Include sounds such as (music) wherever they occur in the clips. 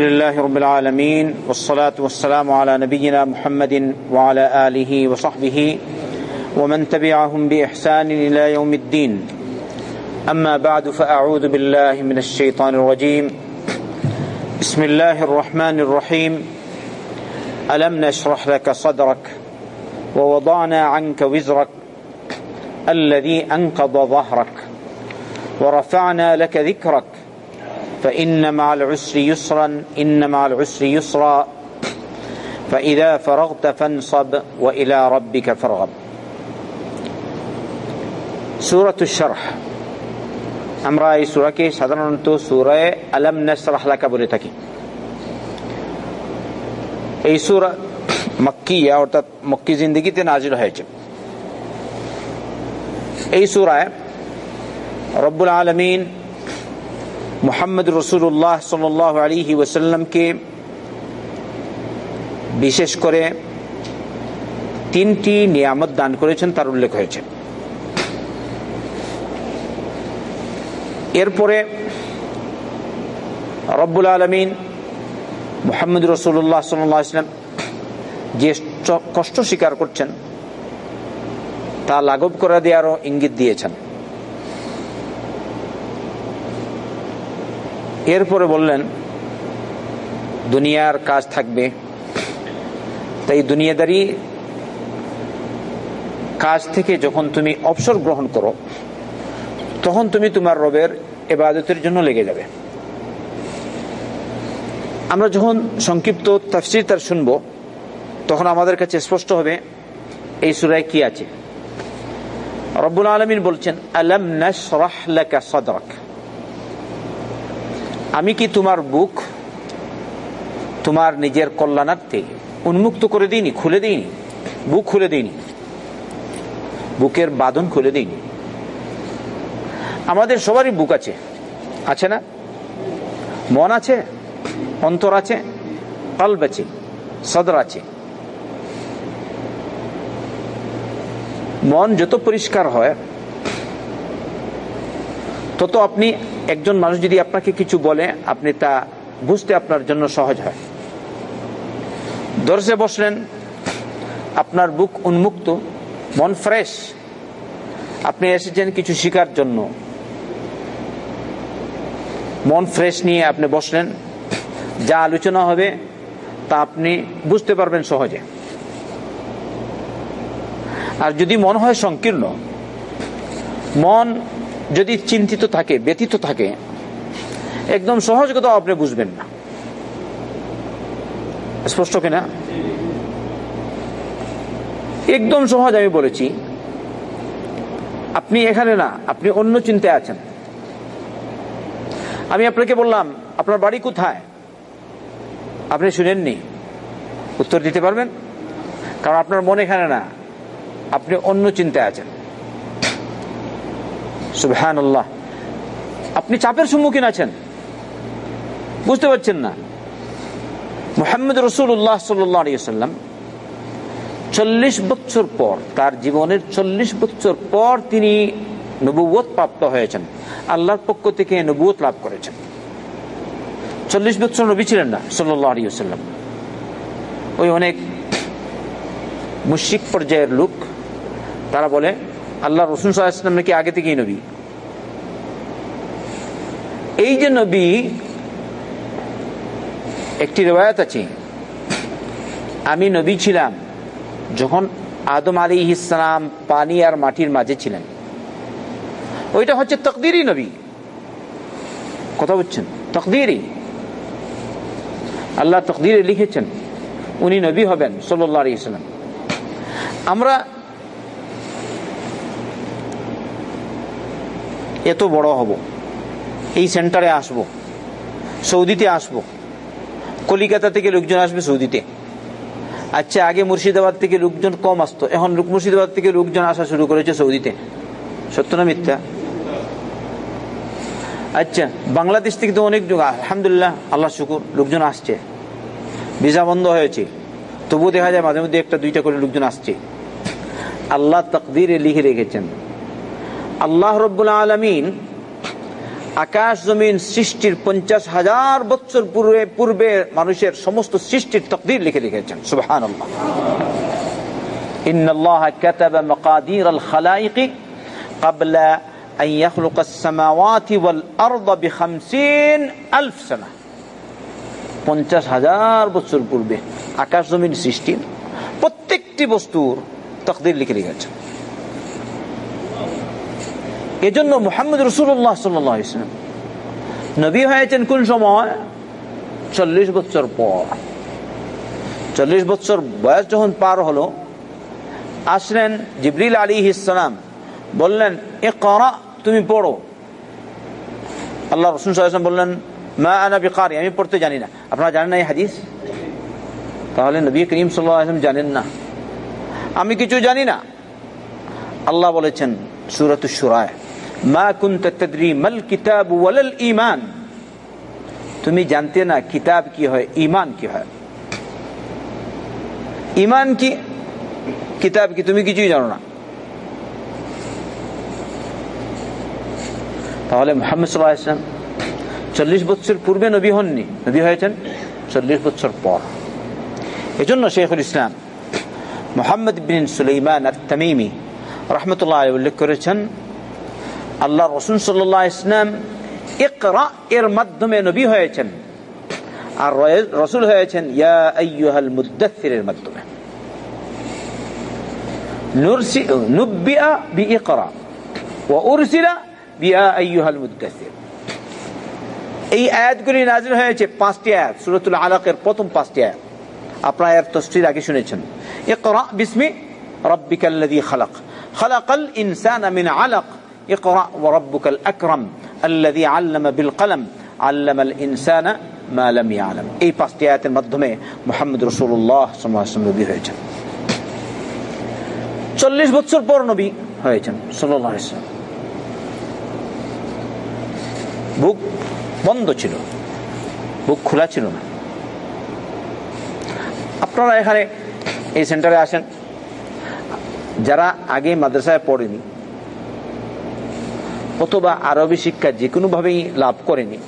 لله رب العالمين والصلاة والسلام على نبينا محمد وعلى آله وصحبه ومن تبعهم بإحسان إلى يوم الدين. أما بعد فأعوذ بالله من الشيطان الرجيم. بسم الله الرحمن الرحيم. ألم نشرح لك صدرك ووضعنا عنك وزرك الذي أنقض ظهرك ورفعنا لك ذكرك فإن مع العسر يسرا إن مع العسر يسرا فإذا فرغت فانصب وإلى ربك فارغب سورة الشرح আমরা এই সুরাকে সাধারণত সুরায় আলম নাসরাহ লাকা বলে থাকি এই সুরা মক্কিয়া অর্থাৎ মক্কি জিন্দিগিতে নাজিল হয়েছে এই সুরায় রব্বুল আলমিন মোহাম্মদ রসুল্লাহ সাল আলী ওসাল্লামকে বিশেষ করে তিনটি নিয়ামত দান করেছেন, তার উল্লেখ হয়েছে। এরপরে রব্বুল আলমিন মোহাম্মদ রসুল্লাহ সাল্লাহ সাল্লাম যে কষ্ট স্বীকার করছেন, তা লাঘব করে দেওয়ারও ইঙ্গিত দিয়েছেন। এরপরে বললেন, দুনিয়ার কাজ থাকবে। তাই দুনিয়াদারি কাজ থেকে যখন তুমি অবসর গ্রহণ করো, তখন তুমি তোমার রবের এবাদতের জন্য লেগে যাবে। আমরা যখন সংক্ষিপ্ত তাফসির তার শুনব, তখন আমাদের কাছে স্পষ্ট হবে, এই সুরায় কি আছে? রব্বুল আলমিন বলছেন, আলম নাশরাহ লাকা সাদরাক। আমি কি তোমার বুক, তোমার নিজের কল্যাণার্থে উন্মুক্ত করে দিইনি, খুলে দিইনি? বুক খুলে দিইনি। বুকের বাঁধন খুলে দিইনি। আমাদের সবারই বুক আছে। আছে না? মন আছে, অন্তর আছে কল্ব আছে, সদর আছে। মন যত পরিষ্কার হয় তত আপনি একজন মানুষ যদি আপনাকে কিছু বলে, আপনি তা বুঝতে আপনার জন্য সহজ হয়। দর্শে বসলেন, আপনার বুক উন্মুক্ত, মন ফ্রেশ। আপনি এসেছেন কিছু শিকার জন্য। মন ফ্রেশ নিয়ে আপনি বসলেন। যা আলোচনা হবে, তা আপনি বুঝতে পারবেন সহজে। আর যদি মন হয় সংকীর্ণ, মন যদি চিন্তিত থাকে ব্যতীত থাকে, একদম সহজ কথা আপনি বুঝবেন না। স্পষ্ট কিনা? একদম সহজ আমি বলেছি। আপনি এখানে না, আপনি অন্য চিন্তায় আছেন। আমি আপনাকে বললাম, আপনার বাড়ি কোথায়? আপনি শুনেননি। উত্তর দিতে পারবেন? কারণ আপনার মন এখানে না, আপনি অন্য চিন্তায় আছেন। সুবহান আপনি চাপের সম্মুখীন আছেন। বুঝতে পারছেন না। মোহাম্মদ রসুল্লাহ সাল্লাম চল্লিশ বছর পর, তার জীবনের চল্লিশ বছর পর তিনি নবুয়ত প্রাপ্ত হয়েছেন। আল্লাহর পক্ষ থেকে নবুয়ত লাভ করেছেন। চল্লিশ বছর নবী ছিলেন না সাল্লাম ওই অনেক মুশিক পর্যায়ের লোক, তারা বলে আল্লাহ রসুন সাল্লাম নাকি আগে থেকেই নবী। এই যে নবী, একটি রেবায়ত আছে। আমি নবী ছিলাম যখন আদম আলী ইসলাম পানি আর মাটির মাঝে ছিলেন। ওইটা হচ্ছে তকদিরই নবী। কথা বলছেন তকদিরই। আল্লাহ তকদিরে লিখেছেন, উনি নবী হবেন সাল্লাহ আলী ইসলাম আমরা এত বড় হব। এই সেন্টারে আসব। সৌদিতে আসব। কলিকাতা থেকে লোকজন আসবে সৌদিতে। আচ্ছা আগে মুর্শিদাবাদ থেকে লোকজন কম আসতো। এখন মুর্শিদাবাদ থেকে লোকজন আসা শুরু করেছে সৌদিতে। সত্য না মিথ্যা? আচ্ছা বাংলাদেশ থেকে তো অনেক আলহামদুলিল্লাহ, আল্লাহ শুকুর, লোকজন আসছে। ভিসা বন্ধ হয়েছে। তবুও দেখা যায় মাঝে মধ্যে একটা, দুইটা করে লোকজন আসছে। আল্লাহ তকদিরে লিখে রেখেছেন। আল্লাহ রব্বুল আলমিন আকাশ জমিন সৃষ্টির পঞ্চাশ হাজার বছর পূর্বে পূর্বে মানুষের সমস্ত সৃষ্টির তকদির লিখে লিখেছেন সুবাহান পঞ্চাশ হাজার বছর পূর্বে আকাশ জমিন সৃষ্টির প্রত্যেকটি বস্তুর তকদির লিখে লিখেছেন এজন্য মোহাম্মদ রসুল্লাহ সাল্লাম নবী হয়েছেন কোন সময়? চল্লিশ বছর পর। চল্লিশ বছর বয়স যখন পার হলো, আসলেন জিবরিল আলী ইসলাম বললেন এ করা তুমি পড়ো। আল্লাহ রসুন সাল্লাম বললেন, মা আনা বিকারি, আমি পড়তে জানি না। আপনারা জানেন না এই হাদিস? তাহলে নবী করিম সাল্লাম জানেন না। আমি কিছু জানি না। আল্লাহ বলেছেন সুরত সুরায় মা কুন্ত তদ্রি মাল কিতাব ওয়ালাল ইমান তুমি জানতে না কিতাব কি হয় ইমান কি হয়। ইমান কি, কিতাব কি, তুমি কিছুই জানো না। তাহলে মোহাম্মদ সাল্লাহ চল্লিশ বছর পূর্বে নবী হননি, নবী হয়েছেন চল্লিশ বছর পর। এজন্য শেখুল ইসলাম মোহাম্মদ বিন সুলাইমান আর তামিমি রহমতুল্লাহ উল্লেখ করেছেন আল্লাহ রসুন সাল্লাহ ইসলাম ইকরা এর মাধ্যমে নবী হয়েছেন। আর রসুল হয়েছেন, ইয়া আইয়ুহাল মুদাথিরের মাধ্যমে। এই আয়াতগুলি নাজিল হয়েছে পাঁচটি আয়াত, সুরতুল প্রথম পাঁচটি আয়াত। আপনারা এর তফসির আগে শুনেছেন। ইকরা বিসমি রব্বিকাল্লাযী খালাক। খালাকাল ইনসানা মিন আলাক। ইকরা ওয়ারাব্বুকাল আকরাম আল্লাযী আল্লামা বিল কলম আল্লামাল ইনসানা মা লাম ইয়ালাম এই পাঁচটি আয়াতের মাধ্যমে মুহাম্মদ রাসূলুল্লাহ সাল্লাল্লাহু আলাইহি নবী হয়েছেন। 40 বছর পর নবী হয়েছেন সাল্লাল্লাহু আলাইহি বুক বন্ধ ছিল, বুক খোলা ছিল না। আপনারা এখানে এই সেন্টারে আসেন। যারা আগে মাদ্রাসায় পড়েনি অথবা আরবি শিক্ষা যে কোনোভাবেই লাভ করেনি।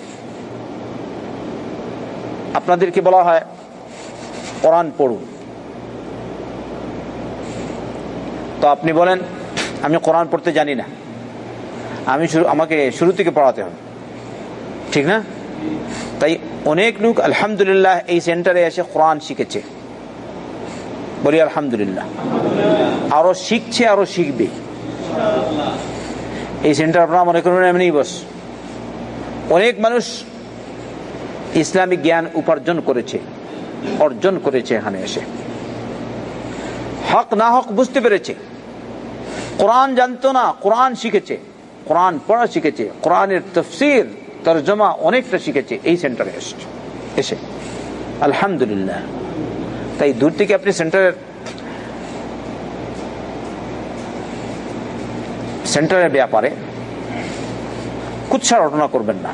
আপনাদেরকে বলা হয় কোরআন পড়ুন। তো আপনি বলেন, আমি কোরআন পড়তে জানি না। আমি আমাকে শুরু থেকে পড়াতে হবে। ঠিক না? তাই অনেক লোক আলহামদুলিল্লাহ এই সেন্টারে এসে কোরআন শিখেছে। বলি আলহামদুলিল্লাহ। আরও শিখছে, আরও শিখবে। এই সেন্টার আপনারা মনে করবেন এমনি বস। অনেক মানুষ ইসলামিক জ্ঞান উপার্জন করেছে, অর্জন করেছে এখানে এসে। হক না হক বুঝতে পেরেছে। কোরআন জানতো না, কোরআন শিখেছে। কোরআন পড়া শিখেছে, কোরআনের তফসির, তর্জমা অনেকটা শিখেছে, এই সেন্টারে এসে। আলহামদুলিল্লাহ। তাই দূর থেকে আপনি সেন্টারের সেন্টারের ব্যাপারে কুচ্ছা রটনা করবেন না।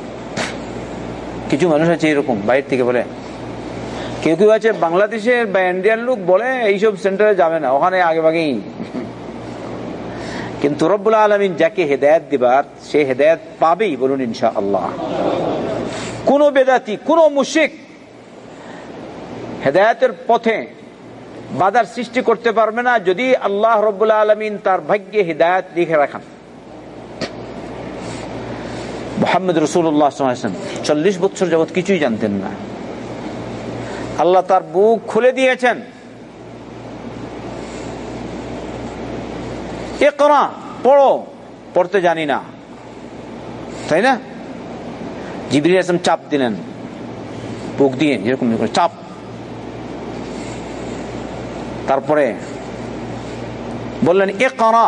কিছু মানুষ আছে এরকম, বাইরে থেকে বলে, কেউ কেউ আছে বাংলাদেশের বা ইন্ডিয়ান লোক বলে, এইসব সেন্টারে যাবে না, ওখানে আগে আগেই কিন্তু রব্বুল আলমিন যাকে হেদায়ত দিবার, সে হেদায়ত পাবেই বলুন ইনশা আল্লাহ কোন বেদাতি, কোন মুশিক হেদায়তের পথে বাধার সৃষ্টি করতে পারবে না যদি আল্লাহ রব্বুল আলমিন তার ভাগ্যে হৃদায়ত লিখে রাখান। চল্লিশ বছর যাবৎ কিছুই জানতেন না। আল্লাহ তার বুক খুলে দিয়েছেন। এ করা পড়ো, পড়তে জানি না। তাই না? জিবির চাপ দিলেন। বুক দিয়ে যেরকম চাপ। তারপরে বললেন এ করা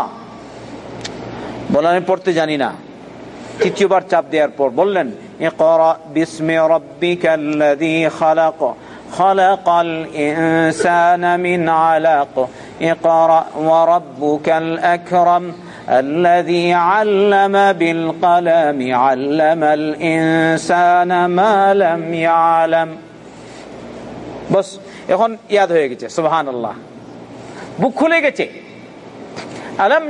বললেন আমি পড়তে জানি না তৃতীয়বার চাপ দেওয়ার পর বললেন এ করা বিস্মে রব্বিকাল্লাযী খালাক خلق الإنسان من علق اقرأ وربك الأكرم الذي علم بالقلم علم الإنسان ما لم يعلم بس এখন ইয়াদ হয়ে গেছে সুবহান আল্লাহ বুক খুলে গেছে। আলম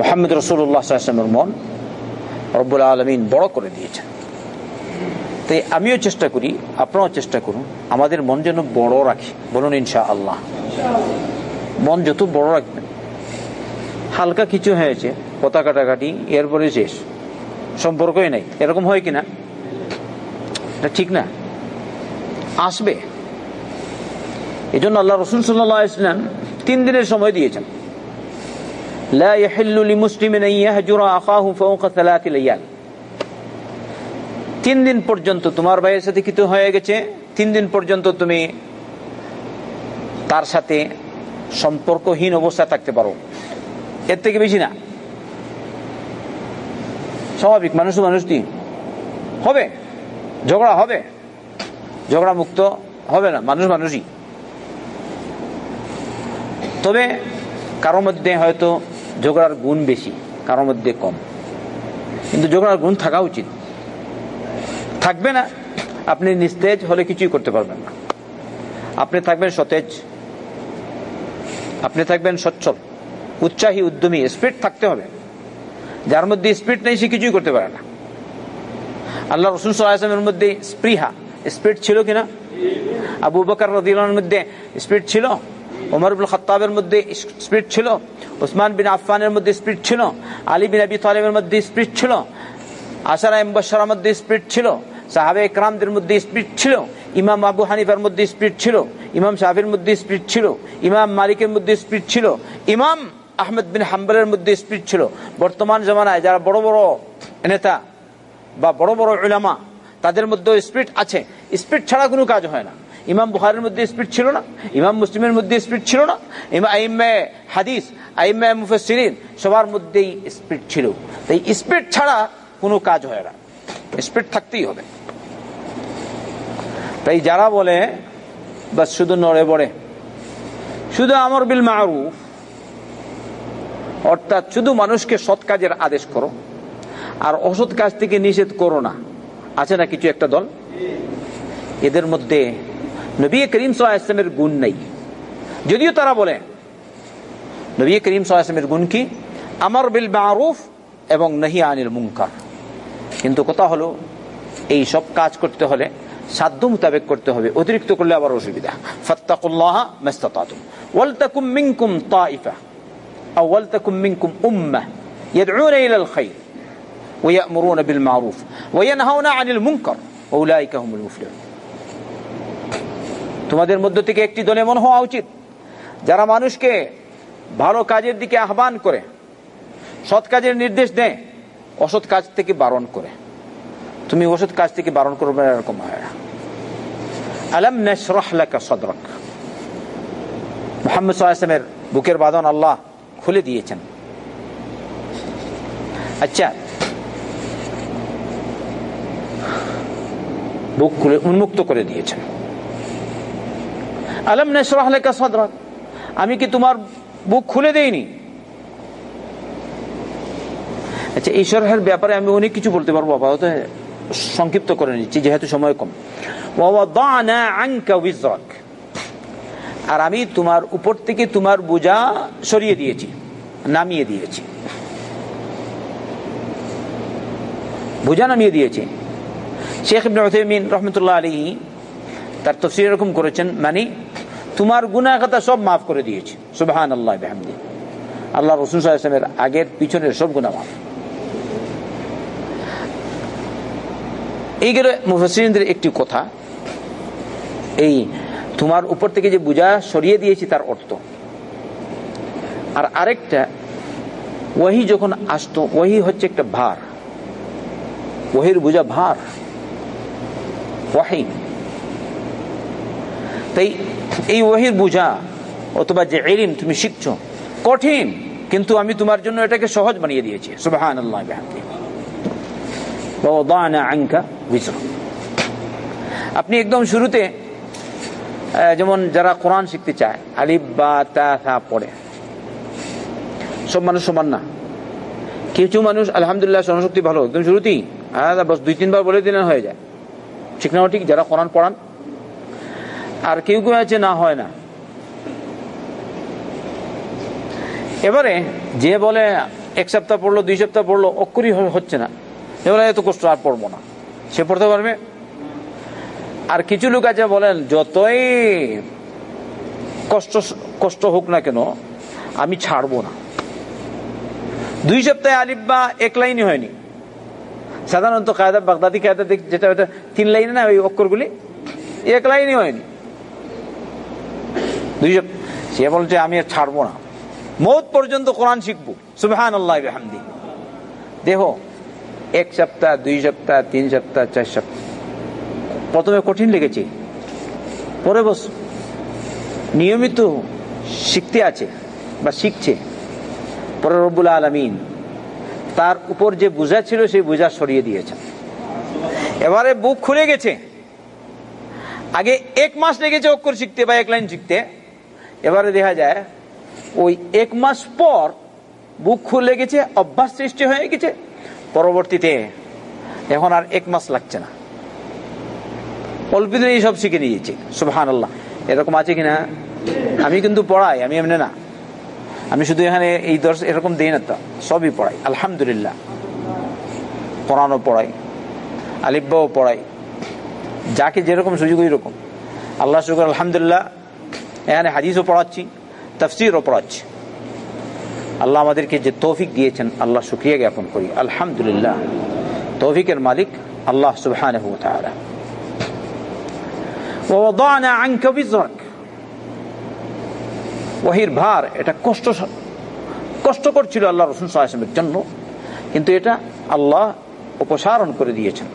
মোহাম্মদ রসুল্লাহামের মন রব্বুল আলমিন বড় করে দিয়েছেন। তাই আমিও চেষ্টা করি, আপনারাও চেষ্টা করুন, আমাদের মন যেন বড় রাখি। বলুন ইনশা আল্লাহ মন যত বড় রাখবেন, হালকা কিছু হয়েছে কথা কাটাকাটি এরপরে শেষ। সম্পর্কই নাই। এরকম হয় কিনা? এটা ঠিক না। আসবে। এই জন্য আল্লাহ রসুল সাল্লাহ ইসলাম তিন দিনের সময় দিয়েছেন। তিন দিন পর্যন্ত তোমার ভাইয়ের সাথে কিছু হয়ে গেছে? তিন দিন পর্যন্ত তুমি তার সাথে সম্পর্কহীন অবস্থায় থাকতে পারো। এর থেকে বেশি না। স্বাভাবিক, মানুষ মানুষ হবে। ঝগড়া হবে। ঝগড়া মুক্ত হবে না। মানুষ মানুষই। তবে কারোর মধ্যে হয়তো ঝগড়ার গুণ বেশি, কারোর মধ্যে কম। কিন্তু ঝগড়ার গুণ থাকা উচিত। থাকবে না। আপনি নিস্তেজ হলে কিছুই করতে পারবেন না। আপনি থাকবেন সতেজ। আপনি থাকবেন সচ্ছল। উৎসাহী, উদ্যমী স্পিড থাকতে হবে। যার মধ্যে স্পিড নেই, সে কিছুই করতে পারে না। আল্লাহ রসুল সাল্লামের মধ্যে স্পৃহা স্পিড ছিল কিনা আবু বকর রদিলের মধ্যে স্পিড ছিল ওমরুল খতাবের মধ্যে স্পিড ছিল ওসমান বিন আফফানের মধ্যে স্পিড ছিল আলী বিন আবি তালেবের মধ্যে স্পিড ছিল আশারা এম্বাসার মধ্যে স্পিড ছিল সাহাবে একরামদের মধ্যে স্পিড ছিল ইমাম আবু হানিফার মধ্যে স্পিড ছিল ইমাম সাহাবের মধ্যে স্পিড ছিল ইমাম মালিকের মধ্যে স্পিড ছিল ইমাম আহমেদ বিন হাম্বলের মধ্যে স্পিড ছিল বর্তমান জমানায় যারা বড় বড় নেতা বা বড় বড় উলামা, তাদের মধ্যে স্পিড আছে। স্পিড ছাড়া কোনো কাজ হয় না। ইমাম বুখারের মধ্যে স্পিড ছিল না, ইমাম মুসলিমের মধ্যে স্পিড ছিল না আইমে হাদিস আইমে মুফসিরিন সবার মধ্যেই স্পিড ছিল। তাই স্পিড ছাড়া কোনো কাজ হয় না। স্পিড থাকতেই হবে। তাই যারা বলে বা শুধু নড়ে বড়ে, শুধু আমর বিল মারুফ, অর্থাৎ শুধু মানুষকে সৎ কাজের আদেশ করো আর অসৎ কাজ থেকে নিষেধ করো না। আছে না কিছু একটা দল? এদের মধ্যে নবী করিম সাল্লামের গুণ নেই। যদিও তারা বলে, নবী করিম সাল্লামের গুণ কি? আমার বিল মারুফ এবং নহি আনিল মুঙ্কার কিন্তু কথা হলো, এই সব কাজ করতে হলে, সাধ্য মোতাবেক করতে হবে, অতিরিক্ত করলে আবার অসুবিধা। ফত্তাকুল্লাহ মেস্তাতুম ওয়ালতাকুম মিনকুম তাইফা। আও ওয়ালতাকুম মিনকুম উম্মাহ ইয়াদউনা ইলাল খাইর। ويأمرون بالمعروف وينهون عن المنكر وأولئك هم المفلحون তোমাদের মধ্য থেকে একটি দলে মনে হওয়া উচিত যারা মানুষকে ভালো কাজের দিকে আহ্বান করে সৎ কাজের নির্দেশ দেয় অসৎ কাজ থেকে বারণ করে তুমি অসৎ কাজ থেকে বারণ করবে এরকম হয় না আলম নশরহ লাকা সদরক মোহাম্মদ সাল্লামের বুকের বাদন আল্লাহ খুলে দিয়েছেন আচ্ছা বুক খুলে উন্মুক্ত করে দিয়েছেন। আলম নশরহ লাকা সদরক, আমি কি তোমার বুক খুলে দেইনি? আচ্ছা শরহের ব্যাপারে আমি অনেক কিছু বলতে পারব, আপাতত সংক্ষিপ্ত করে নিচ্ছি, যেহেতু সময় কম। আর আমি তোমার উপর থেকে তোমার বোঝা সরিয়ে দিয়েছি, নামিয়ে দিয়েছি। বোঝা নামিয়ে দিয়েছি। শেখ ইবনে উথাইমিন রহমতুল্লাহ আলী তার তফসির এরকম করেছেন মানে তোমার গুনাহ কথা সব মাফ করে দিয়েছি। সুবহান আল্লাহ বেহামদি। আল্লাহ রসুল সাল্লামের আগের পিছনের সব গুণা মাফ। এই গেল মুফসিনদের একটি কথা। এই তোমার উপর থেকে যে বোঝা সরিয়ে দিয়েছি তার অর্থ। আর আরেকটা ওহি যখন আসতো ওহি হচ্ছে একটা ভার। ওহির বোঝা ভার। ওয়াহি। তাই এই ওহির বোঝা, অথবা যে এলিম তুমি শিখছো, কঠিন, কিন্তু আমি তোমার জন্য এটাকে সহজ বানিয়ে দিয়েছি। সুবাহান আপনি একদম শুরুতে যেমন যারা কোরআন শিখতে চায়, আলিফ, বা, তা পড়ে। সব মানুষ সমান না। কিছু মানুষ আলহামদুলিল্লাহ স্মরণশক্তি ভালো একদম শুরুতেই, আলাদা বস, দুই, তিনবার বলে দিলেন হয়ে যায়। ঠিক না ঠিক, যারা কোরআন পড়ান। আর কেউ কেউ আছে, না হয় না। এবারে যে বলে এক সপ্তাহ পড়ল, দুই সপ্তাহ পড়ল, অক্ষরই হচ্ছে না। এবারে এত কষ্ট, আর পড়ব না। সে পড়তে পারবে? আর কিছু লোক আছে বলেন, যতই কষ্ট কষ্ট হোক না কেন, আমি ছাড়বো না। দুই সপ্তাহে আলিফ বা এক লাইনই হয়নি। সাধারণত কায়দা বাগদাদি কায়দা দেখ- যেটা ওটা তিন লাইনে না, ওই অক্ষরগুলি এক লাইনই হয়নি। দুই সপ্তাহ সে বলছে, আমি আর ছাড়বো না। মৌত পর্যন্ত কোরআন শিখব। সুবহান আল্লাহ দেখো, এক সপ্তাহ, দুই সপ্তাহ, তিন সপ্তাহ, চার সপ্তাহ। প্রথমে কঠিন লেগেছে। পরে বস নিয়মিত শিখতে আছে বা শিখছে। পরে রব্বুল আলমিন তার উপর যে বোঝা ছিল, সেই বোঝা সরিয়ে দিয়েছেন এবারে বুক খুলে গেছে। আগে এক মাস লেগেছে অক্ষর শিখতে বা এক লাইন শিখতে। এবারে দেখা যায়, ওই এক মাস পর বুক খুলে গেছে, অভ্যাস সৃষ্টি হয়ে গেছে। পরবর্তীতে এখন আর এক মাস লাগছে না। অল্প দিনেই সব শিখে নিয়েছি। সুবহান আল্লাহ এরকম আছে কিনা? আমি কিন্তু পড়াই, আমি এমনি না। আমি শুধু এখানে এই দর্শ এরকম দিই না তো সবই পড়াই আলহামদুলিল্লাহ কোরআনও পড়াই আলিব্বাও পড়াই যাকে যেরকম সুযোগ ওই রকম আল্লাহ শুকর আলহামদুলিল্লাহ এখানে হাদিসও পড়াচ্ছি তফসিরও পড়াচ্ছি আল্লাহ আমাদেরকে যে তৌফিক দিয়েছেন আল্লাহ শুক্রিয়া জ্ঞাপন করি আলহামদুলিল্লাহ তৌফিকের মালিক আল্লাহ সুবহানাহু ওয়া তাআলা ووضعنا عنك وزرك ওহির ভার, এটা কষ্ট কষ্টকর ছিল আল্লাহ রসুল সাল্লামের জন্য। কিন্তু এটা আল্লাহ উপসারণ করে দিয়েছেন,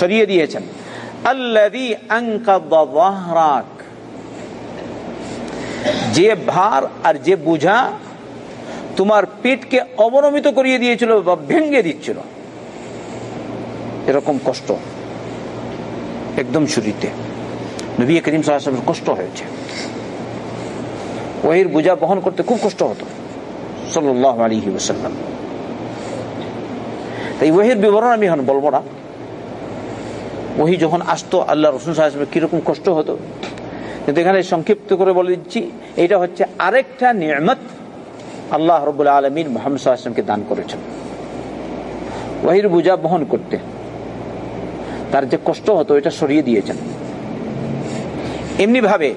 সরিয়ে দিয়েছেন। যে ভার আর যে বোঝা তোমার পেটকে অবনমিত করিয়ে দিয়েছিল বা ভেঙ্গে দিচ্ছিল। এরকম কষ্ট একদম শুরুতে নবী করিম সাল্লামের কষ্ট হয়েছে। ওহির বোঝা বহন করতে খুব কষ্ট হতো। সাল্লাহ আলী ওসাল্লাম তাই ওহির বিবরণ আমি এখন বলব না। ওহি যখন আসতো, আল্লাহ রসুল সাহেবের কীরকম কষ্ট হতো। কিন্তু এখানে সংক্ষিপ্ত করে বলে দিচ্ছি এটা হচ্ছে আরেকটা নিয়ামত আল্লাহ রবুল্লা আলমিন মোহাম্মদ দান করেছেন। ওহির বোঝা বহন করতে তার যে কষ্ট হতো, এটা সরিয়ে দিয়েছেন। এমনি ভাবে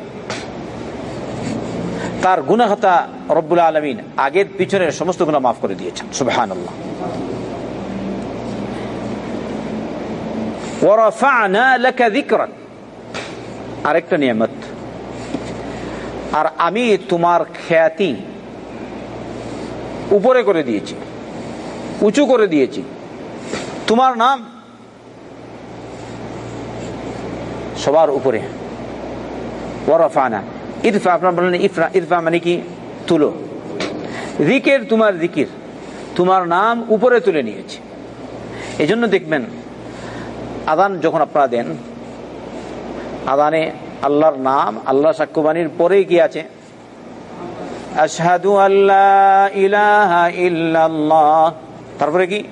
তার গুনাহতা রব্বুল আলমিন আগের পিছনের সমস্ত গুণা মাফ করে দিয়েছেন। সুবহান আরেকটা নিয়ামত। আর আমি তোমার খ্যাতি উপরে করে দিয়েছি, উঁচু করে দিয়েছি। তোমার নাম সবার উপরে। ওয়ারাফানা ইরফা, আপনার বললেন ইফরা, ইরফা মানে কি? তুলো। রিকের তোমার রিকির তোমার নাম উপরে তুলে নিয়েছে। এই জন্য দেখবেন, আদান যখন আপনারা দেন, আদানে আল্লাহর নাম আল্লাহ সাক্ষ্যবাণীর পরে কি আছে? আশহাদু আল্লাহ ইলাহা ইল্লাল্লাহ। তারপরে কি?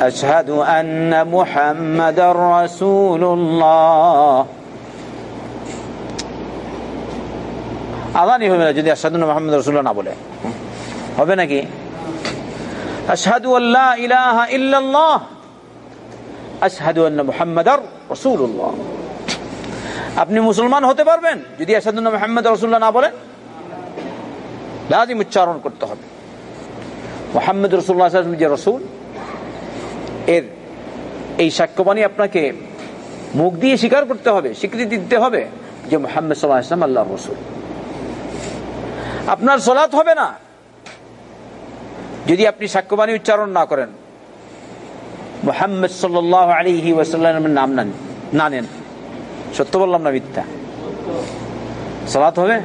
আশহাদু আন্না মুহাম্মাদার রাসূলুল্লাহ। আদানই হবে না যদি আসাদুল রসুল্লাহ না বলে। হবে নাকি? আশহাদু আল্লাহ ইলাহা ইল্লাল্লাহ। মুহাম্মাদার রাসূলুল্লাহ। আপনি মুসলমান হতে পারবেন যদি আসাদুল্লাহ রসুল্লাহ না বলেন। লাজিম উচ্চারণ করতে হবে। মোহাম্মদ রসুল্লাহ যে রসুল, এর এই সাক্ষ্যবাণী আপনাকে মুখ দিয়ে স্বীকার করতে হবে, স্বীকৃতি দিতে হবে যে মোহাম্মদ সাল্লাহ আল্লাহ রসুল। আপনার সলাৎ হবে না। যদি আপনি সাক্ষ্যবাণী উচ্চারণ না করেন। মোহাম্মদ ওয়াসাল্লামের নাম না নেন। সত্য বললাম না মিথ্যা? সলাৎ হবে?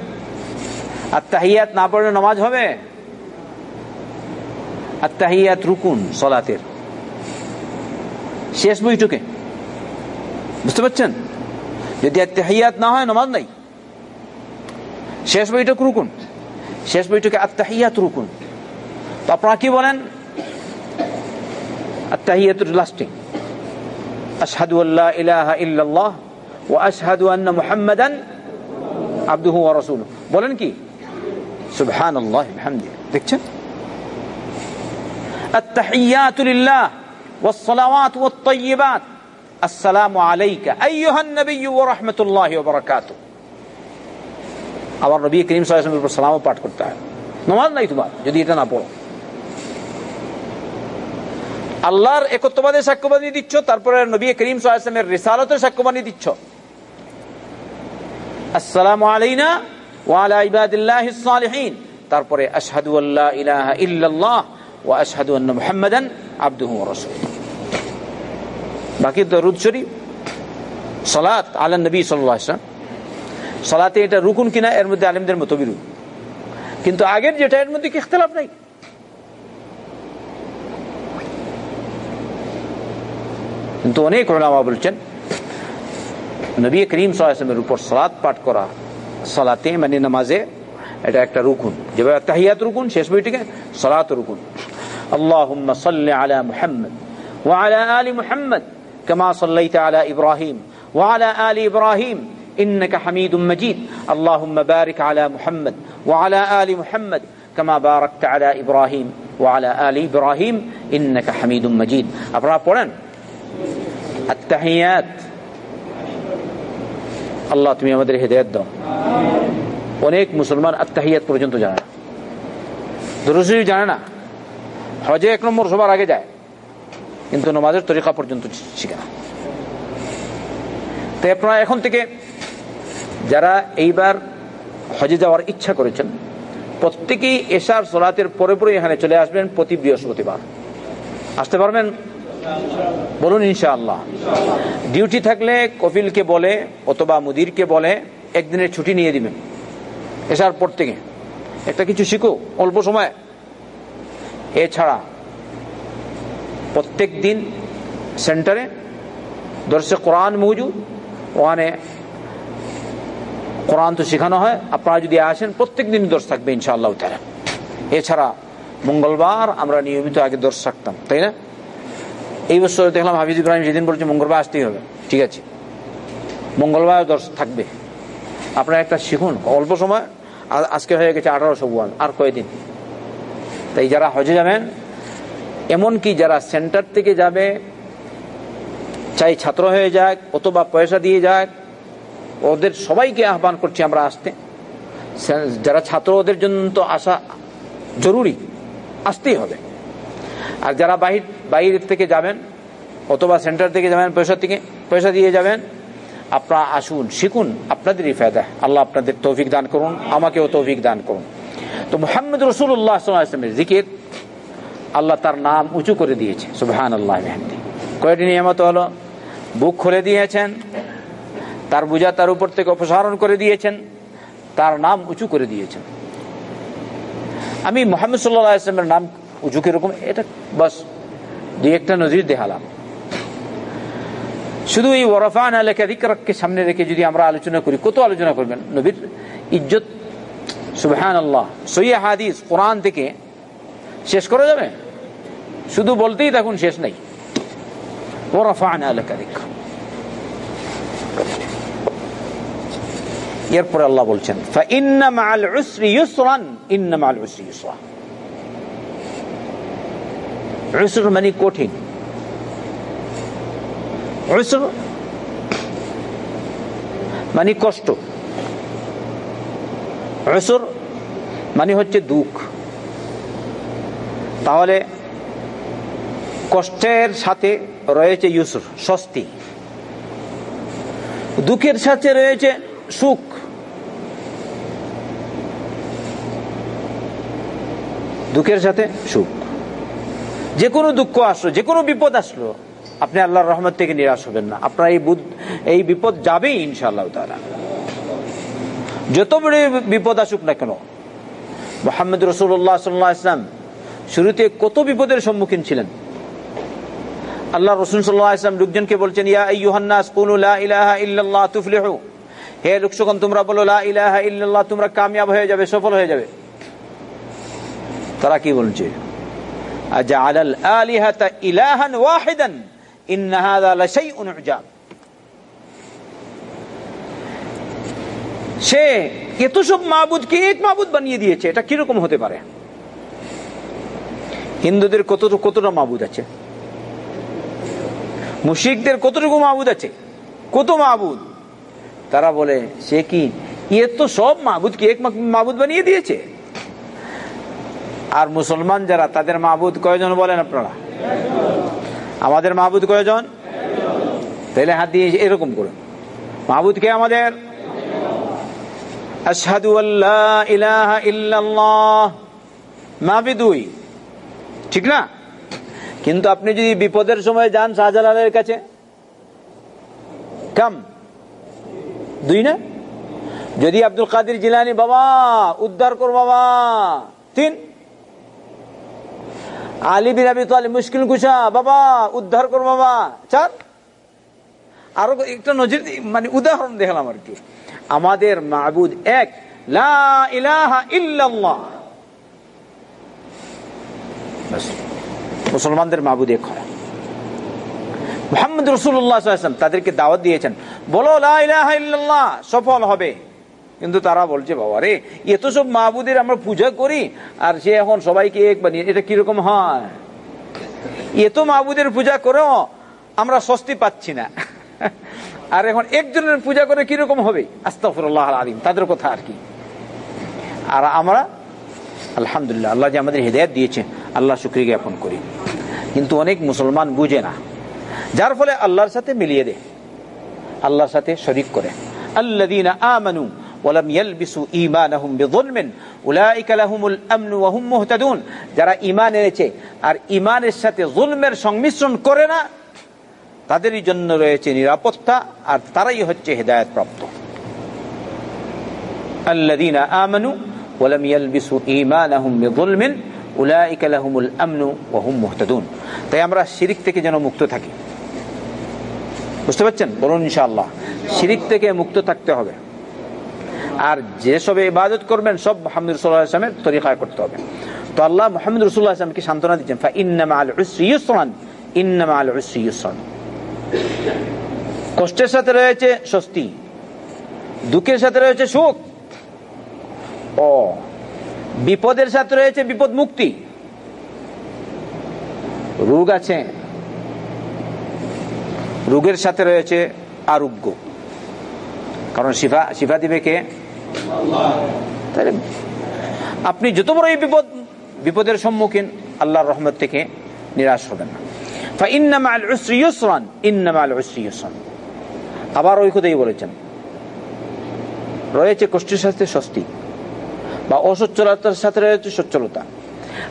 আর তাহিয়াত না পড়লে নামাজ হবে? আর তাহিয়াত রুকুন, সলাতের। শেষ বইটুকে বুঝতে পারছেন? যদি আর আত্মাহিয়াত না হয়, নামাজ নাই। শেষ বইটুক রুকুন। শেষ বইটুকে আত্মাহিয়াত রুকুন তো আপনারা কি বলেন আত্মাহিয়াত লাস্টে আশহাদু আল্লাহ ইলাহা ইল্লাল্লাহ ও আশহাদু আন্না মুহাম্মাদান আব্দুহু ওয়া রাসূলুহু বলেন কি সুবহানাল্লাহ বিহামদি দেখছেন التحيات لله والصلوات والطيبات السلام عليك أيها النبي ورحمة الله وبركاته আবার নবী করিম সাল্লামের উপর সালামও পাঠ করতে হয়। নমাজ নাই তোমার, যদি এটা না পড়ো। আল্লাহর একত্ববাদে সাক্ষ্যবাদী দিচ্ছ, তারপরে নবী করিম সাল্লামের রিসালতের সাক্ষ্যবাদী দিচ্ছ। আলাইনা তারপরে আশহাদু আল্লা ইল্লাল্লাহ বাকি দরুদ শরীফ, সালাত আলা নবী সাল্লাল্লাহু সালাতে এটা রুকুন কিনা এর মধ্যে আলেমদের মত বিরোধ কিন্তু আগের যেটা এর মধ্যে কি ইখতিলাফ নাই কিন্তু অনেক ওলামা বলছেন নবী করিম সাল্লামের উপর সালাত পাঠ করা সালাতে মানে নামাজে এটা একটা রুকুন যেভাবে তাহিয়াত রুকুন শেষ বইটিকে সালাত রুকুন اللهم صل على محمد وعلى آل محمد كما صليت على إبراهيم وعلى آل إبراهيم إنك حميد مجيد اللهم بارك على محمد وعلى آل محمد كما باركت على إبراهيم وعلى آل إبراهيم إنك حميد مجيد أبرا قرآن التحيات আল্লাহ তুমি আমাদের হেদায়ত দাও অনেক মুসলমান আত্মাহিয়াত পর্যন্ত জানে না দরুশরীফ জানে না হজে এক নম্বর সবার আগে যায় কিন্তু নমাজের তরিকা পর্যন্ত শিখে না তাই আপনারা এখন থেকে যারা এইবার হজে যাওয়ার ইচ্ছা করেছেন, প্রত্যেকেই এশার সোলাতের পরে পরে এখানে চলে আসবেন প্রতি বৃহস্পতিবার। আসতে পারবেন? বলুন ইনশাআল্লাহ। ডিউটি থাকলে কপিলকে বলে অথবা মুদিরকে বলে একদিনের ছুটি নিয়ে দিবেন এসার পর থেকে। একটা কিছু শিখো, অল্প সময়। এছাড়া প্রত্যেক দিন সেন্টারে দর্শে কোরআন মজুদ, ওখানে কোরআন তো শেখানো হয় আপনারা যদি আসেন প্রত্যেক দিন দর্শ থাকবে ইনশাআল্লাহ তারা এছাড়া মঙ্গলবার আমরা নিয়মিত আগে দর্শ থাকতাম, তাই না? এই বছর দেখলাম হাফিজ ইব্রাহিম যেদিন বলছে মঙ্গলবার আসতেই হবে, ঠিক আছে? মঙ্গলবার দর্শক থাকবে। আপনারা একটা শিখুন, অল্প সময় আজকে হয়ে গেছে আঠারোশো ওয়ান আর কয়েকদিন তাই যারা হজে যাবেন, এমনকি যারা সেন্টার থেকে যাবে, চাই ছাত্র হয়ে যাক, অথবা পয়সা দিয়ে যাক ওদের সবাইকে আহ্বান করছি আমরা আসতে। যারা ছাত্র, ওদের জন্য তো আসা জরুরি। আসতেই হবে। আর যারা বাহির বাইরের থেকে যাবেন, অথবা সেন্টার থেকে যাবেন পয়সা থেকে পয়সা দিয়ে যাবেন, আপনারা আসুন, শিখুন আপনাদেরই ফায়দা আল্লাহ আপনাদের তৌফিক দান করুন, আমাকেও তৌফিক দান করুন। তো মোহাম্মদ রসুল্লাহ আসলামের জিকির আল্লাহ তার নাম উঁচু করে দিয়েছে। সুবহান আল্লাহ কয়টি নিয়মত হলো? বুক খুলে দিয়েছেন তার বোঝা তার উপর থেকে অপসারণ করে দিয়েছেন, তার নাম উঁচু করে দিয়েছেন। আমি মোহাম্মদ সাল্লাহ নাম উঁচু কীরকম এটা বাস দুই একটা নজির দেখালাম। শুধু এই ওরফান আলেকে সামনে রেখে যদি আমরা আলোচনা করি, কত আলোচনা করবেন? নবীর ইজ্জত সুবহান আল্লাহ সৈয়া হাদিস কোরআন থেকে শেষ করা যাবে? শুধু বলতেই থাকুন, শেষ নাই। ওরফান আলেকা এরপরে আল্লাহ বলছেন মানে কঠিন। মানে কষ্ট। মানে হচ্ছে দুঃখ। তাহলে কষ্টের সাথে রয়েছে ইউসুর, স্বস্তি। দুঃখের সাথে রয়েছে সুখ। দুঃখের সাথে সুখ। যে কোনো দুঃখ আসলো যে কোনো বিপদ আসলো, আপনি আল্লাহর রহমত থেকে নিরাশ হবেন না। আপনার এই বুধ এই বিপদ যাবেই, ইনশাআল্লাহ তারা যত বড় বিপদ আসুক না কেন, মোহাম্মদ রসুল্লাহ সাল্লাহ ইসলাম শুরুতে কত বিপদের সম্মুখীন ছিলেন? আল্লাহ রসুল সাল্লাহ ইসলাম লোকজনকে বলছেন, ইয়া হে লোকসকন তোমরা বলো, লা ইলাহা ইল্লাল্লাহ, তোমরা কামিয়াব হয়ে যাবে, সফল হয়ে যাবে। তারা কি বলছে? সে কেতুসব মাহবুদকে এক মাহবুদ বানিয়ে দিয়েছে, এটা কীরকম হতে পারে? হিন্দুদের কত কতটা মাহবুদ আছে? মুশিকদের কতটুকু মাহবুদ আছে? কত মাহবুদ তারা বলে, সে কি? এ তো সব মাহবুদকে এক মাহবুদ বানিয়ে দিয়েছে। আর মুসলমান যারা, তাদের মাহবুদ কয়জন বলেন আপনারা? আমাদের মাহবুদ কয়জন? তাহলে হাত দিয়ে এরকম করুন। মাহবুদ কে আমাদের? ঠিক না? কিন্তু আপনি যদি বিপদের সময় যান শাহজালালের কাছে, কাম। দুই না? যদি আব্দুল কাদির জিলানি বাবা, উদ্ধার কর বাবা। তিন। আলী বিন আবি তালিব মুশকিল কুশা, বাবা, উদ্ধার কর বাবা। চার। আরও একটা নজির মানে উদাহরণ দেখলাম আর কি। আমাদের মাহবুদ এক মুসলমানদের মাহবুদ এক মোহাম্মদ রসুল্লাহ তাদেরকে দাওয়াত দিয়েছেন। বলো লাহ সফল হবে। কিন্তু তারা বলছে, বাবা রে এত সব মাহবুদের আমরা পূজা করি, আর সে এখন সবাইকে এক বানিয়ে, এটা কীরকম হয়? এত মাহবুদের পূজা করেও আমরা স্বস্তি পাচ্ছি না। (laughs) আর এখন একজনের পূজা করে কীরকম হবে? আস্তাফরুল্লাহ আলিম তাদের কথা আর কি। আর আমরা, আলহামদুলিল্লাহ, আল্লাহ যে আমাদের হৃদয়ত দিয়েছে, আল্লাহ শুক্রিয়া জ্ঞাপন করি। কিন্তু অনেক মুসলমান বুঝে না, যার ফলে আল্লাহর সাথে মিলিয়ে দেয়, আল্লাহর সাথে শরিক করে। আল্লাদিনা আমানু ওয়ালাম ইয়ালবিসু ঈমানাহুম বিযুলমিন। উলাইকা লাহুমুল আমন ওয়া হুম মুহতাদুন। যারা ঈমান এনেছে আর ঈমানের সাথে জুলমের সংমিশ্রণ করে না, তাদেরই জন্য রয়েছে নিরাপত্তা আর তারাই হচ্ছে হেদায়েত প্রাপ্ত আল্লাযীনা আমানু ওয়ালাম ইয়ালবিসু ঈমানাহুম বিযুলমিন। উলাইকা লাহুমুল আমন ওয়া হুম মুহতাদুন। তাই আমরা শিরক থেকে যেন মুক্ত থাকি। বুঝতে পারছেন? বলুন ইনশাআল্লাহ। শিরিক থেকে মুক্ত থাকতে হবে। আর যেসব ইবাদত করবেন, সব মোহাম্মদ রসুল্লাহ আসলামের তরিকায় করতে হবে। তো আল্লাহ মোহাম্মদ রসুল্লাহ আসলামকে সান্ত্বনা দিচ্ছেন ইন্নামা আল উসরি ইউসরান, ইন্নামা আল উসরি ইউসরান। কষ্টের সাথে রয়েছে স্বস্তি, দুঃখের সাথে রয়েছে সুখ, ও বিপদের সাথে রয়েছে বিপদ মুক্তি। রোগ আছে, রোগের সাথে রয়েছে আরোগ্য। কারণ শিফা শিফা দিবে কে? তাহলে আপনি যত বড় এই বিপদ, বিপদের সম্মুখীন আল্লাহর রহমত থেকে নিরাশ হবেন না। আবার ওই কথাই বলেছেন। রয়েছে কষ্টের সাথে স্বস্তি, বা অসচ্ছলতার সাথে রয়েছে সচ্ছলতা।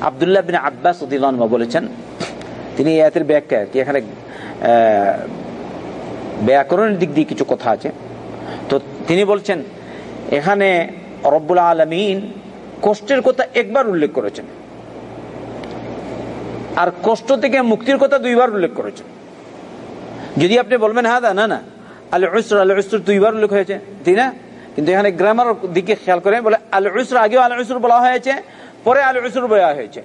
আবদুল্লাহ বিন আব্বাস বলেছেন, তিনি এতের ব্যাখ্যা কি, এখানে ব্যাকরণের দিক দিয়ে কিছু কথা আছে। তো তিনি বলছেন এখানে রব্বুল আলমিন কষ্টের কথা একবার উল্লেখ করেছেন। আর কষ্ট থেকে মুক্তির কথা দুইবার উল্লেখ করেছেন। যদি আপনি বলবেন হ্যাঁ দা না না আল উসর আল দুইবার উল্লেখ হয়েছে। তাই না? কিন্তু এখানে গ্রামার দিকে খেয়াল করে বলে আল উসর আগেও আল উসর বলা হয়েছে, পরে আল উসর বলা হয়েছে।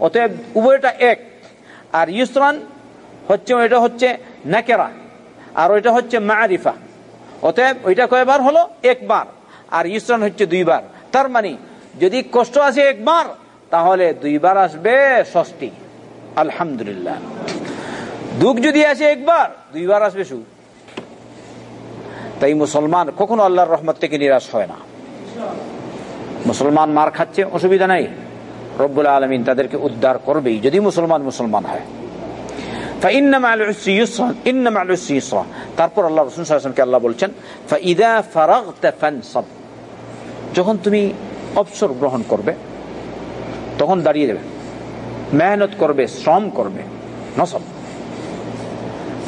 অতএব উভয়টা এক। আর ইউসরান হচ্ছে ওইটা হচ্ছে নাকেরা, আর ওইটা হচ্ছে মারিফা। অতএব ওইটা কয়বার হলো? একবার। আর ইসরান হচ্ছে দুইবার। তার মানে যদি কষ্ট আসে একবার, তাহলে দুইবার আসবে ষষ্ঠী। আলহামদুলিল্লাহ। দুঃখ যদি আসে একবার, দুইবার আসবে সুখ। তাই মুসলমান কখনো আল্লাহর রহমত থেকে নিরাশ হয় না। মুসলমান মার খাচ্ছে, অসুবিধা নাই। রব্বুল আলমিন তাদেরকে উদ্ধার করবেই, যদি মুসলমান মুসলমান হয়। তারপর আল্লাহ রসুলকে আল্লাহ বলছেন যখন তুমি অবসর গ্রহণ করবে, তখন দাঁড়িয়ে যাবে মেহনত করবে, শ্রম করবে, নসব।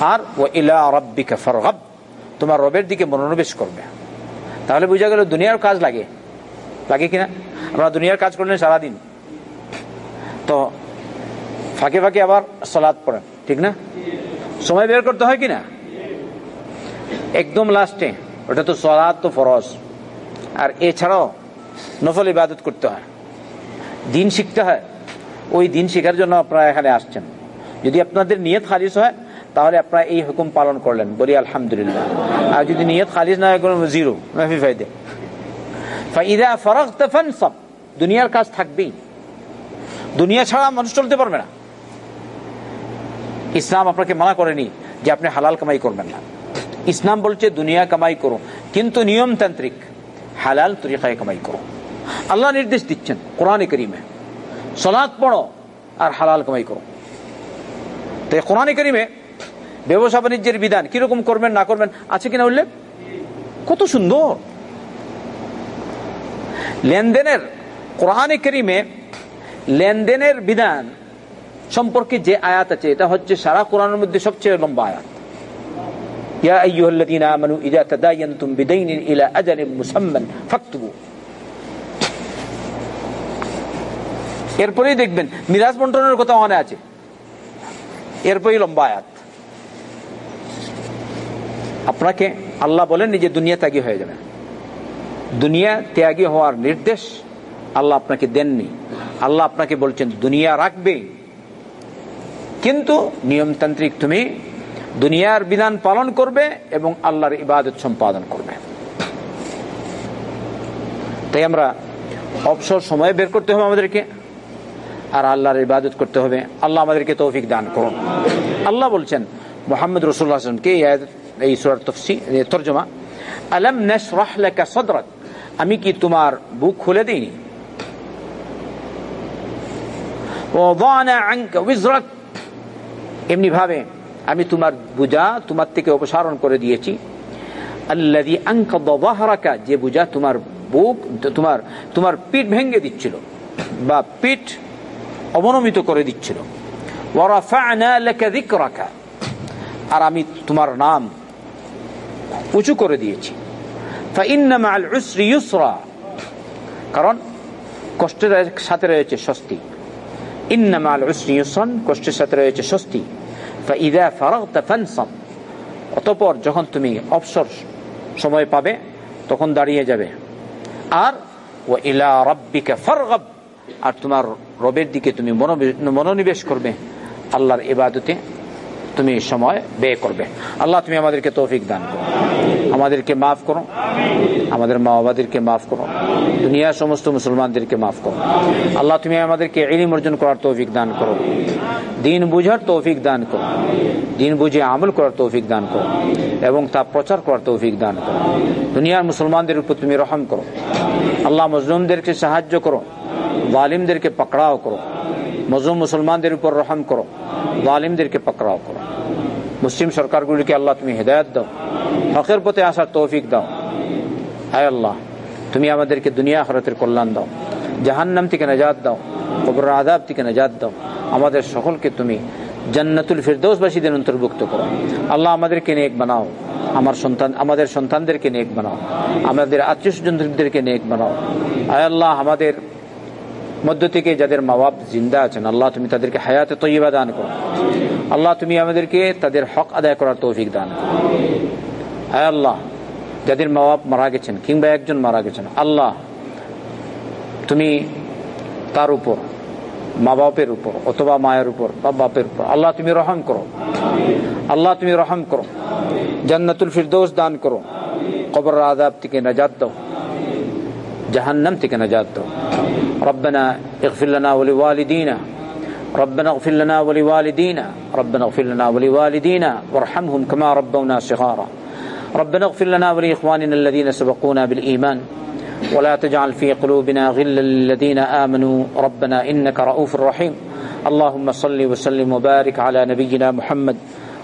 আর ও ইলা রব্বিকা ফরগব, তোমার রবের দিকে মনোনিবেশ করবে। তাহলে বোঝা গেল দুনিয়ার কাজ লাগে। লাগে কিনা? আমরা দুনিয়ার কাজ করলেন সারাদিন। তো ফাঁকে ফাঁকে আবার সলাদ পড়েন, ঠিক না? সময় বের করতে হয় কিনা? একদম লাস্টে। ওটা তো সলাদ তো ফরজ। আর এছাড়াও নফল ইবাদত করতে হয়। দিন শিখতে হয়। ওই দিন শেখার জন্য আপনারা এখানে আসছেন। যদি আপনাদের নিয়ত খালিজ হয়, তাহলে আপনারা এই হুকুম পালন করলেন। বলি আলহামদুলিল্লাহ। আর যদি নিয়ত খালিজ না হয় জিরো। সব দুনিয়ার কাজ থাকবেই। দুনিয়া ছাড়া মানুষ চলতে পারবে না। ইসলাম আপনাকে মানা করেনি যে আপনি হালাল কামাই করবেন না। ইসলাম বলছে, দুনিয়া কামাই করো। কিন্তু নিয়মতান্ত্রিক। হালাল তরিকায় কামাই করো। আল্লাহ নির্দেশ দিচ্ছেন কোরআনে করিমে। সলাদ পড়ো আর হালাল কামাই করো। তাই কোরআনে করিমে ব্যবসা বাণিজ্যের বিধান কীরকম করবেন, না করবেন, আছে কিনা উল্লেখ? কত সুন্দর। লেনদেনের, কোরআনে করিমে লেনদেনের বিধান সম্পর্কে যে আয়াত আছে, এটা হচ্ছে সারা কোরআনের মধ্যে সবচেয়ে লম্বা আয়াত। يا أيها الذين آمنوا إذا تداينتم بدين إلى أجل مسمى فاكتبوا এরপরেই দেখবেন মিরাজ বন্টনের কথা মনে আছে এরপরেই লম্বা আয়াত আপনাকে আল্লাহ বলেন যে দুনিয়া ত্যাগী হয়ে যাবে দুনিয়া ত্যাগী হওয়ার নির্দেশ আল্লাহ আপনাকে দেননি আল্লাহ আপনাকে বলছেন দুনিয়া রাখবে কিন্তু নিয়মতান্ত্রিক তুমি দুনিয়ার বিধান পালন করবে এবং আল্লাহর ইবাদত সম্পাদন করবে। তাই আমরা অবসর সময় বের করতে হবে আমাদেরকে, আর আল্লাহর ইবাদত করতে হবে। আল্লাহ আমাদেরকে তৌফিক দান করুন। আল্লাহ বলছেন, মোহাম্মদ রসুল্লাহ এই সুরার তফসি তর্জমা? আলম নশরাহ লাকা সদরাক, আমি কি তোমার বুক খুলে দিইনি? এমনি ভাবে আমি তোমার বুজা তোমার থেকে অপসারণ করে দিয়েছি। যে বুজা তোমার বুক, তোমার তোমার পিঠ ভেঙে দিচ্ছিল বা পিঠ অবনমিত করে দিচ্ছিল। আর আমি তোমার নাম উঁচু করে দিয়েছি। কারণ কষ্টের সাথে রয়েছে স্বস্তি। ইন্নামাল কষ্টের সাথে রয়েছে স্বস্তি। ফানসাব অতপর যখন তুমি অবসর সময় পাবে, তখন দাঁড়িয়ে যাবে। আর ও ইলা রব্বিকে ফরগব, আর তোমার রবের দিকে তুমি মনোনিবেশ করবে। আল্লাহর ইবাদতে তুমি সময় ব্যয় করবে। আল্লাহ তুমি আমাদেরকে তৌফিক দান করো। আমাদেরকে মাফ করো। আমাদের মা বাবাদেরকে মাফ করো। দুনিয়ার সমস্ত মুসলমানদেরকে মাফ করো। আল্লাহ, তুমি আমাদেরকে ইলিম অর্জন করার তৌফিক দান করো। দিন বুঝার তৌফিক দান করো। দিন বুঝে আমল করার তৌফিক দান করো। এবং তা প্রচার করার তৌফিক দান করো। দুনিয়ার মুসলমানদের উপর তুমি রহম করো। আল্লাহ, মজলুমদেরকে সাহায্য করো। জালিমদেরকে পকড়াও করো। মজলুম মুসলমানদের উপর রহম করো। জালিমদেরকে পকড়াও করো। মুসলিম সরকারগুলিকে আল্লাহ তুমি হেদায়ত দাও। হকের পথে আসার তৌফিক দাও। হায় আল্লাহ, তুমি আমাদেরকে দুনিয়া হরতের কল্যাণ দাও। জাহান্নাম থেকে নাজাদ দাও। কবর আদাব থেকে নাজাদ দাও। আমাদের সকলকে তুমি জান্নাতুল ফিরদৌসবাসীদের অন্তর্ভুক্ত করো। আল্লাহ আমাদেরকে নেক বানাও। আমার সন্তান, আমাদের সন্তানদেরকে নেক বানাও। আমাদের আত্মীয় স্বজনদেরকে নেক বানাও। আয় আল্লাহ, আমাদের মধ্য থেকে যাদের মা বাপ জিন্দা আছেন, আল্লাহ তুমি তাদেরকে হায়াতে তৈবা দান করো। আল্লাহ তুমি আমাদেরকে তাদের হক আদায় করার তৌফিক দান করো। আল্লাহ, যাদের মা বাপ মারা গেছেন কিংবা একজন মারা গেছেন, আল্লাহ তুমি তার উপর, মা বাপের উপর, অথবা মায়ের উপর, বা বাপের উপর, আল্লাহ তুমি রহম করো। আল্লাহ তুমি রহম করো। জান্নাতুল ফিরদৌস দান করো। কবর আদাব থেকে নাজাত দাও। জাহান্নাম থেকে নাজাত দাও। ربنا اغفر لنا ولوالدينا. ربنا اغفر لنا ولوالدينا. ربنا اغفر لنا ولوالدينا وارحمهم كما ربونا صغارا. ربنا اغفر لنا ولإخواننا الذين سبقونا بالإيمان. ولا تجعل في قلوبنا غلا للذين آمنوا. ربنا إنك رؤوف رحيم. اللهم صل وسلم وبارك على نبينا محمد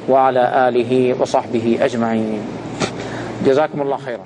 وعلى آله وصحبه أجمعين. جزاكم الله خيرا.